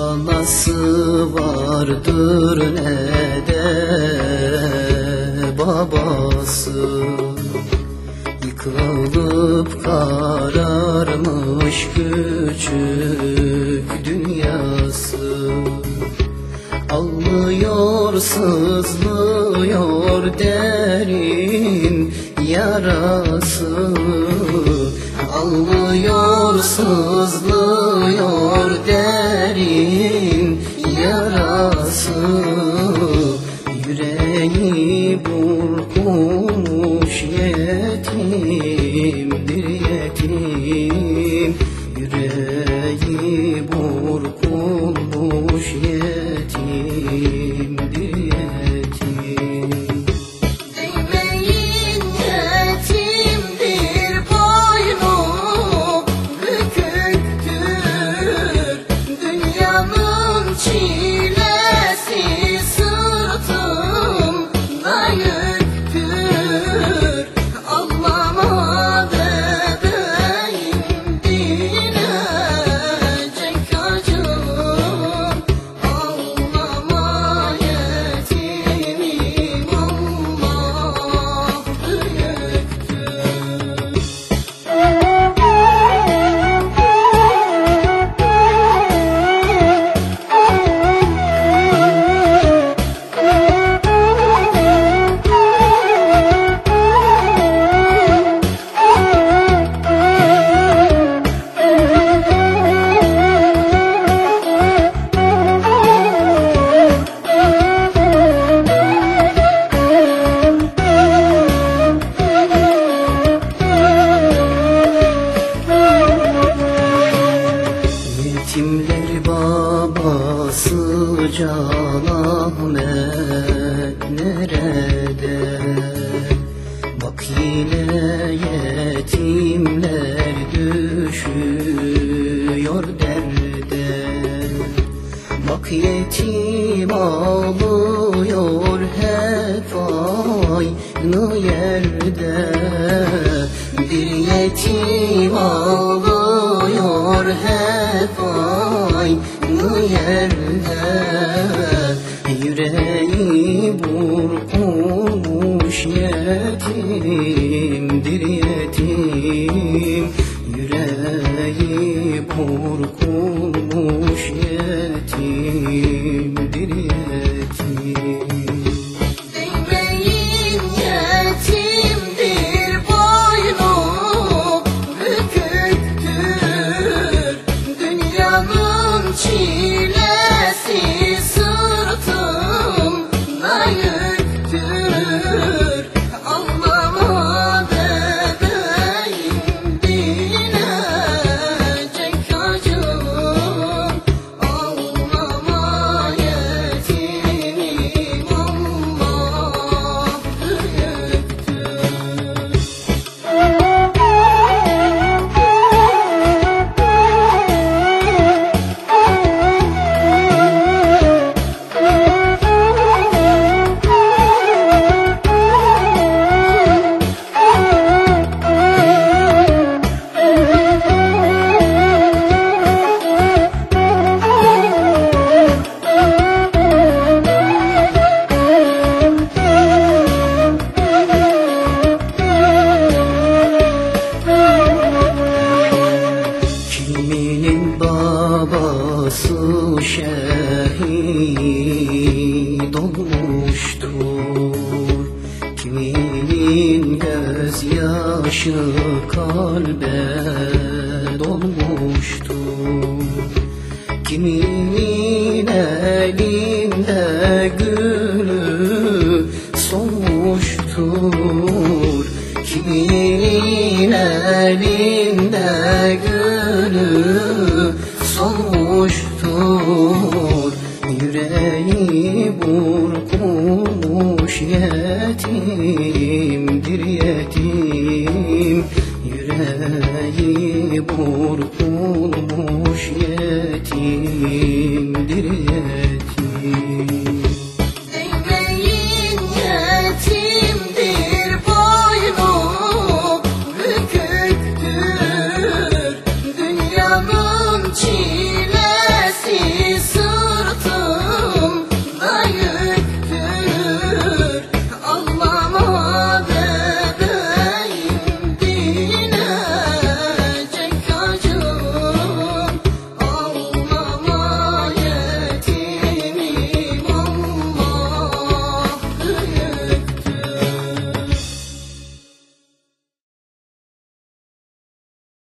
anası vardır ne de babası. Yıkılıp kararmış küçük dünyası. Ağlıyor sızlıyor derin yarası. Ağlıyor sızlıyor yarası Yüreği burkulmuş yetimdir yetim. Yüreği burkulmuş yetim Ahmet nerede? Bak yine yetimler düşüyor derde. Bak yetim ağlıyor hep aynı yerde. Bir yetim ağlıyor hep aynı yerde burkulmuş yetimdir yetim. Yüreği burkulmuş yetimdir yetim çilesi babası şehit olmuştur. Kiminin gözyaşı kalbe dolmuştur. Kiminin elinde gülü burkulmuş yetimdir yetim. Yüreği burkulmuş yetimdir yetim